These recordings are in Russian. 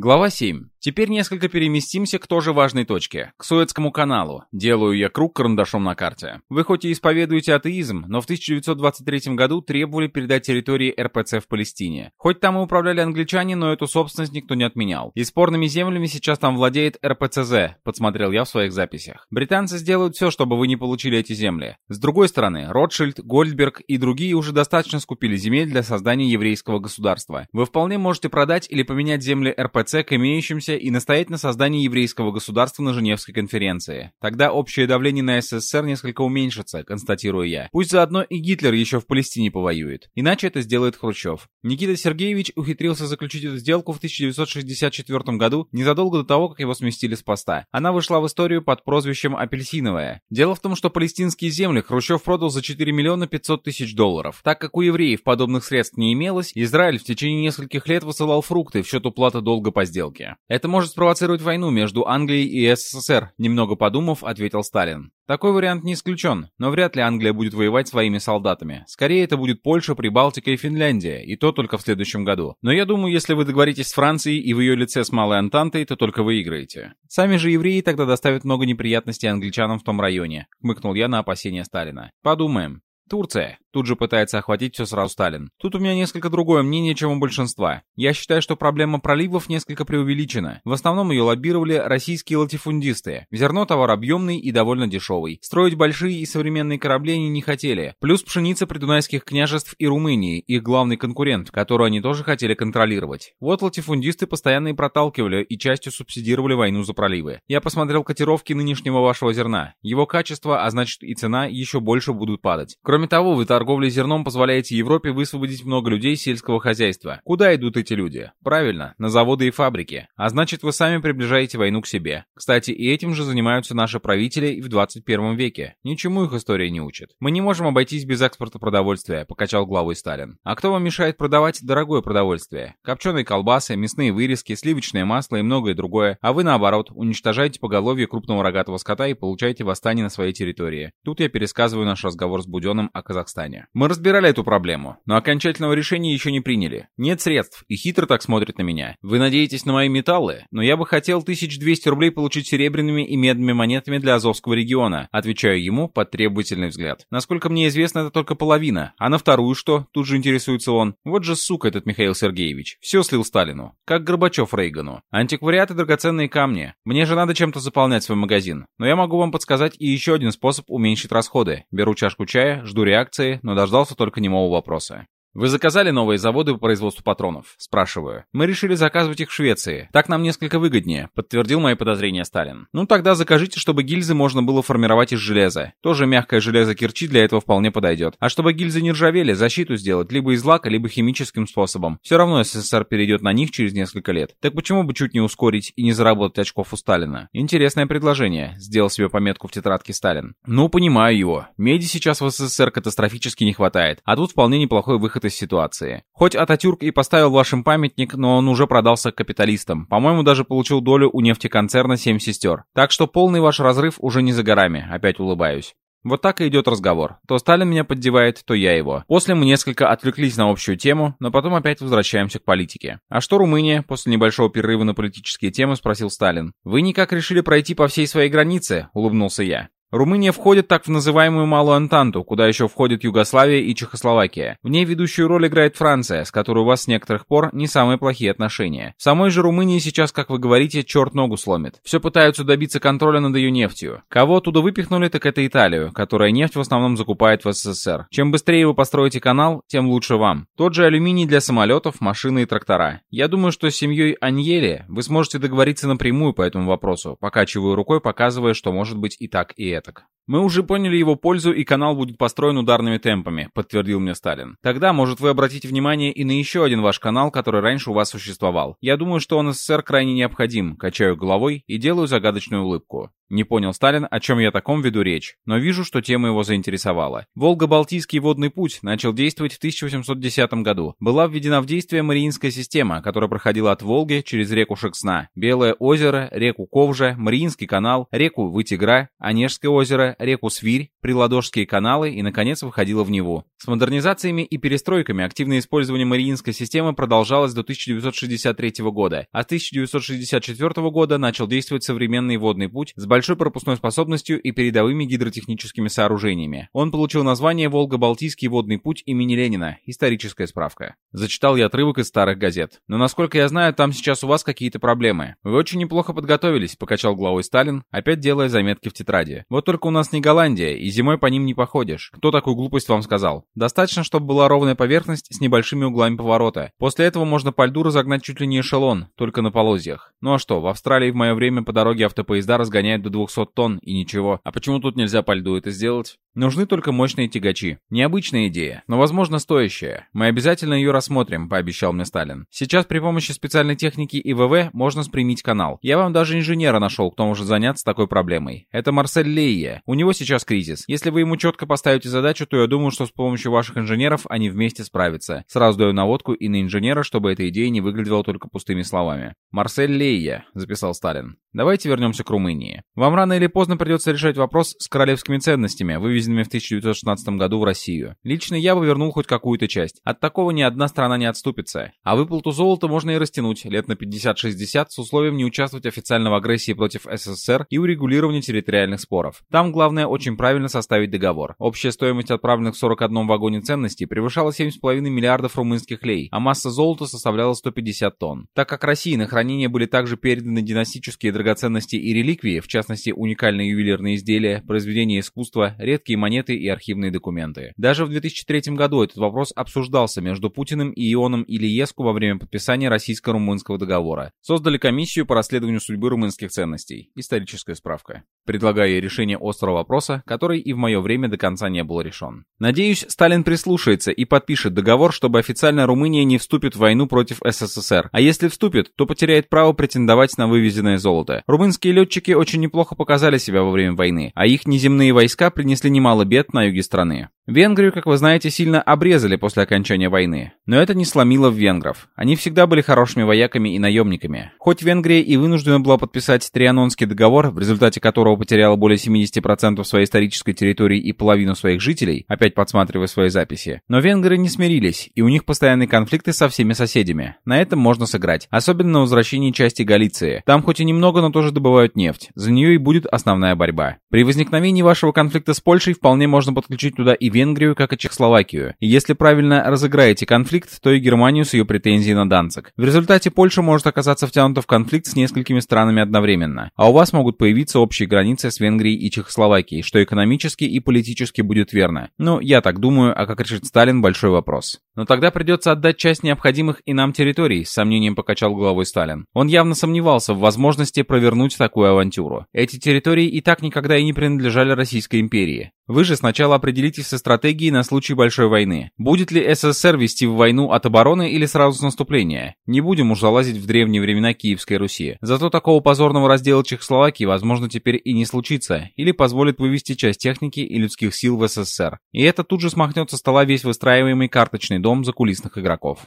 Глава 7. Теперь несколько переместимся к тоже важной точке, к Суэцкому каналу. Делаю я круг карандашом на карте. Вы хоть и исповедуете атеизм, но в 1923 году требовали передать территории РПЦ в Палестине. Хоть там и управляли англичане, но эту собственность никто не отменял. И спорными землями сейчас там владеет РПЦЗ, подсмотрел я в своих записях. Британцы сделают все, чтобы вы не получили эти земли. С другой стороны, Ротшильд, Гольдберг и другие уже достаточно скупили земель для создания еврейского государства. Вы вполне можете продать или поменять земли РПЦ к имеющимся и настоять на создании еврейского государства на Женевской конференции. Тогда общее давление на СССР несколько уменьшится, констатирую я. Пусть заодно и Гитлер еще в Палестине повоюет. Иначе это сделает Хрущев. Никита Сергеевич ухитрился заключить эту сделку в 1964 году, незадолго до того, как его сместили с поста. Она вышла в историю под прозвищем «Апельсиновая». Дело в том, что палестинские земли Хрущев продал за 4 миллиона 500 тысяч долларов. Так как у евреев подобных средств не имелось, Израиль в течение нескольких лет высылал фрукты в счет уплаты долга по сделке. Это может спровоцировать войну между Англией и СССР, немного подумав, ответил Сталин. Такой вариант не исключен, но вряд ли Англия будет воевать своими солдатами. Скорее это будет Польша, Прибалтика и Финляндия, и то только в следующем году. Но я думаю, если вы договоритесь с Францией и в ее лице с Малой Антантой, то только выиграете. Сами же евреи тогда доставят много неприятностей англичанам в том районе, хмыкнул я на опасения Сталина. Подумаем. Турция. Тут же пытается охватить все сразу Сталин. Тут у меня несколько другое мнение, чем у большинства. Я считаю, что проблема проливов несколько преувеличена. В основном ее лоббировали российские латифундисты. Зерно товар объемный и довольно дешевый. Строить большие и современные корабли они не хотели. Плюс пшеница придунайских княжеств и Румынии, их главный конкурент, которую они тоже хотели контролировать. Вот латифундисты постоянно и проталкивали и частью субсидировали войну за проливы. Я посмотрел котировки нынешнего вашего зерна. Его качество, а значит и цена, еще больше будут падать. Кроме того, вы торговлей зерном позволяете Европе высвободить много людей сельского хозяйства. Куда идут эти люди? Правильно, на заводы и фабрики. А значит, вы сами приближаете войну к себе. Кстати, и этим же занимаются наши правители и в 21 веке. Ничему их история не учит. Мы не можем обойтись без экспорта продовольствия, покачал главой Сталин. А кто вам мешает продавать дорогое продовольствие? Копченые колбасы, мясные вырезки, сливочное масло и многое другое. А вы, наоборот, уничтожаете поголовье крупного рогатого скота и получаете восстание на своей территории. Тут я пересказываю наш разговор с Буденным о Казахстане. Мы разбирали эту проблему, но окончательного решения еще не приняли. Нет средств, и хитро так смотрят на меня. Вы надеетесь на мои металлы? Но я бы хотел 1200 рублей получить серебряными и медными монетами для Азовского региона. Отвечаю ему под требовательный взгляд. Насколько мне известно, это только половина. А на вторую что? Тут же интересуется он. Вот же сука этот Михаил Сергеевич. Все слил Сталину. Как Горбачев Рейгану. Антиквариаты драгоценные камни. Мне же надо чем-то заполнять свой магазин. Но я могу вам подсказать и еще один способ уменьшить расходы. Беру чашку чая, жду реакции, но дождался только немого вопроса. «Вы заказали новые заводы по производству патронов?» Спрашиваю. «Мы решили заказывать их в Швеции. Так нам несколько выгоднее», подтвердил мои подозрения Сталин. «Ну тогда закажите, чтобы гильзы можно было формировать из железа. Тоже мягкое железо кирчи для этого вполне подойдет. А чтобы гильзы не ржавели, защиту сделать либо из лака, либо химическим способом. Все равно СССР перейдет на них через несколько лет. Так почему бы чуть не ускорить и не заработать очков у Сталина? Интересное предложение», сделал себе пометку в тетрадке Сталин. «Ну, понимаю его. Меди сейчас в СССР катастрофически не хватает. А тут вполне неплохой выход из ситуации. Хоть Ататюрк и поставил вашим памятник, но он уже продался капиталистам. По-моему, даже получил долю у нефтеконцерна «Семь сестер». Так что полный ваш разрыв уже не за горами, опять улыбаюсь. Вот так и идет разговор. То Сталин меня поддевает, то я его. После мы несколько отвлеклись на общую тему, но потом опять возвращаемся к политике. А что Румыния? После небольшого перерыва на политические темы спросил Сталин. Вы никак решили пройти по всей своей границе? Улыбнулся я. Румыния входит так в называемую Малую Антанту, куда еще входят Югославия и Чехословакия. В ней ведущую роль играет Франция, с которой у вас с некоторых пор не самые плохие отношения. В самой же Румынии сейчас, как вы говорите, черт ногу сломит. Все пытаются добиться контроля над ее нефтью. Кого оттуда выпихнули, так это Италию, которая нефть в основном закупает в СССР. Чем быстрее вы построите канал, тем лучше вам. Тот же алюминий для самолетов, машины и трактора. Я думаю, что с семьей Аньели вы сможете договориться напрямую по этому вопросу, покачиваю рукой, показывая, что может быть и так, и клеток. «Мы уже поняли его пользу, и канал будет построен ударными темпами», — подтвердил мне Сталин. «Тогда, может, вы обратите внимание и на еще один ваш канал, который раньше у вас существовал. Я думаю, что он СССР крайне необходим», — качаю головой и делаю загадочную улыбку. Не понял Сталин, о чем я таком веду речь, но вижу, что тема его заинтересовала. Волго-Балтийский водный путь начал действовать в 1810 году. Была введена в действие Мариинская система, которая проходила от Волги через реку Шексна, Белое озеро, реку Ковжа, Мариинский канал, реку Вытигра, Онежское озеро, реку Свирь, Приладожские каналы и, наконец, выходила в Неву. С модернизациями и перестройками активное использование Мариинской системы продолжалось до 1963 года, а с 1964 года начал действовать современный водный путь с большой пропускной способностью и передовыми гидротехническими сооружениями. Он получил название «Волго-Балтийский водный путь имени Ленина. Историческая справка». Зачитал я отрывок из старых газет. Но, насколько я знаю, там сейчас у вас какие-то проблемы. Вы очень неплохо подготовились, покачал головой Сталин, опять делая заметки в тетради. Вот только у нас не Голландия, и зимой по ним не походишь. Кто такую глупость вам сказал? Достаточно, чтобы была ровная поверхность с небольшими углами поворота. После этого можно по льду разогнать чуть ли не эшелон, только на полозьях. Ну а что, в Австралии в мое время по дороге автопоезда разгоняют до 200 тонн и ничего. А почему тут нельзя по льду это сделать? Нужны только мощные тягачи. Необычная идея, но, возможно, стоящая. Мы обязательно ее рассмотрим, пообещал мне Сталин. Сейчас при помощи специальной техники ИВВ можно спрямить канал. Я вам даже инженера нашел, кто может заняться такой проблемой. Это Марсель Лейе. У него сейчас кризис. Если вы ему четко поставите задачу, то я думаю, что с помощью ваших инженеров они вместе справятся. Сразу даю наводку и на инженера, чтобы эта идея не выглядела только пустыми словами. Марсель Лейе, записал Сталин. Давайте вернемся к Румынии. Вам рано или поздно придется решать вопрос с королевскими ценностями, вывезенными в 1916 году в Россию. Лично я бы вернул хоть какую-то часть. От такого ни одна страна не отступится. А выплату золота можно и растянуть лет на 50-60 с условием не участвовать официально в агрессии против СССР и урегулировании территориальных споров. Там главное очень правильно составить договор. Общая стоимость отправленных в 41 вагоне ценностей превышала 7,5 миллиардов румынских лей, а масса золота составляла 150 тонн. Так как России на хранение были также переданы династические драгоценности и реликвии, в частности уникальные ювелирные изделия, произведения искусства, редкие монеты и архивные документы. Даже в 2003 году этот вопрос обсуждался между Путиным и Ионом Ильеску во время подписания российско-румынского договора. Создали комиссию по расследованию судьбы румынских ценностей. Историческая справка. Предлагаю решение острого вопроса, который и в мое время до конца не был решен. Надеюсь, Сталин прислушается и подпишет договор, чтобы официально Румыния не вступит в войну против СССР. А если вступит, то потеряет право претендовать на вывезенное золото. Румынские летчики очень неплохо показали себя во время войны, а их неземные войска принесли немало бед на юге страны. Венгрию, как вы знаете, сильно обрезали после окончания войны. Но это не сломило венгров. Они всегда были хорошими вояками и наемниками. Хоть Венгрия и вынуждена была подписать Трианонский договор, в результате которого потеряла более 70% своей исторической территории и половину своих жителей, опять подсматривая свои записи, но венгры не смирились, и у них постоянные конфликты со всеми соседями. На этом можно сыграть, особенно на возвращении части Галиции. Там хоть и немного, но тоже добывают нефть. За нее и будет основная борьба. При возникновении вашего конфликта с Польшей вполне можно подключить туда и Венгрию, как и Чехословакию. И если правильно разыграете конфликт, то и Германию с ее претензией на Данцик. В результате Польша может оказаться втянута в конфликт с несколькими странами одновременно. А у вас могут появиться общие границы с Венгрией и Чехословакией, что экономически и политически будет верно. Ну, я так думаю, а как решит Сталин, большой вопрос. Но тогда придется отдать часть необходимых и нам территорий, с сомнением покачал головой Сталин. Он явно сомневался в возможности провернуть такую авантюру. Эти территории и так никогда и не принадлежали Российской империи. Вы же сначала определитесь со стратегией на случай большой войны. Будет ли СССР вести в войну от обороны или сразу с наступления? Не будем уж залазить в древние времена Киевской Руси. Зато такого позорного раздела Чехословакии, возможно, теперь и не случится, или позволит вывести часть техники и людских сил в СССР. И это тут же смахнет со стола весь выстраиваемый карточный дом закулисных игроков.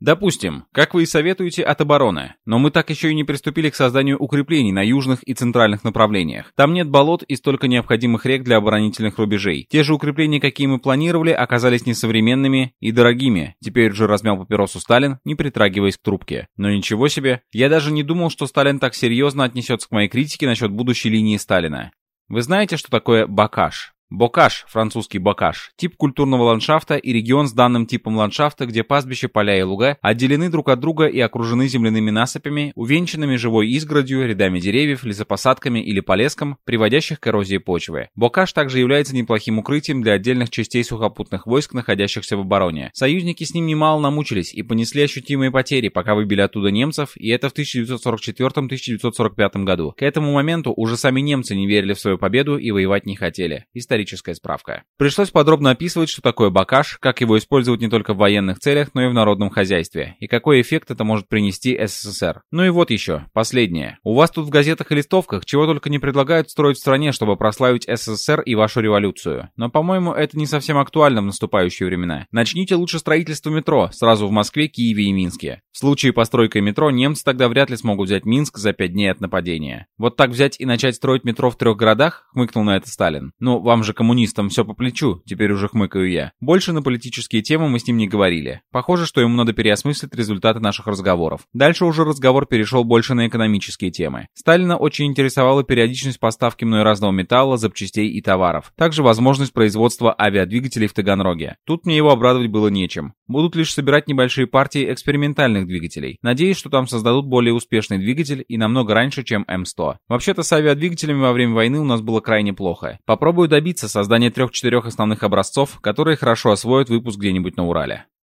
Допустим, как вы и советуете, от обороны. Но мы так еще и не приступили к созданию укреплений на южных и центральных направлениях. Там нет болот и столько необходимых рек для оборонительных рубежей. Те же укрепления, какие мы планировали, оказались несовременными и дорогими. Теперь же размял папиросу Сталин, не притрагиваясь к трубке. Но ничего себе. Я даже не думал, что Сталин так серьезно отнесется к моей критике насчет будущей линии Сталина. Вы знаете, что такое бакаш? Бокаш, французский бокаш, тип культурного ландшафта и регион с данным типом ландшафта, где пастбища, поля и луга отделены друг от друга и окружены земляными насыпями, увенчанными живой изгородью, рядами деревьев, лесопосадками или полеском, приводящих к эрозии почвы. Бокаш также является неплохим укрытием для отдельных частей сухопутных войск, находящихся в обороне. Союзники с ним немало намучились и понесли ощутимые потери, пока выбили оттуда немцев, и это в 1944-1945 году. К этому моменту уже сами немцы не верили в свою победу и воевать не хотели. История историческая справка. Пришлось подробно описывать, что такое бакаш, как его использовать не только в военных целях, но и в народном хозяйстве, и какой эффект это может принести СССР. Ну и вот еще, последнее. У вас тут в газетах и листовках чего только не предлагают строить в стране, чтобы прославить СССР и вашу революцию. Но, по-моему, это не совсем актуально в наступающие времена. Начните лучше строительство метро, сразу в Москве, Киеве и Минске. В случае постройки метро немцы тогда вряд ли смогут взять Минск за пять дней от нападения. Вот так взять и начать строить метро в трех городах? Хмыкнул на это Сталин. Ну, вам же коммунистам все по плечу, теперь уже хмыкаю я. Больше на политические темы мы с ним не говорили. Похоже, что ему надо переосмыслить результаты наших разговоров. Дальше уже разговор перешел больше на экономические темы. Сталина очень интересовала периодичность поставки мной разного металла, запчастей и товаров. Также возможность производства авиадвигателей в Таганроге. Тут мне его обрадовать было нечем. Будут лишь собирать небольшие партии экспериментальных двигателей. Надеюсь, что там создадут более успешный двигатель и намного раньше, чем М100. Вообще-то с авиадвигателями во время войны у нас было крайне плохо. Попробую добиться создания трех-четырех основных образцов, которые хорошо освоят выпуск где-нибудь на Урале.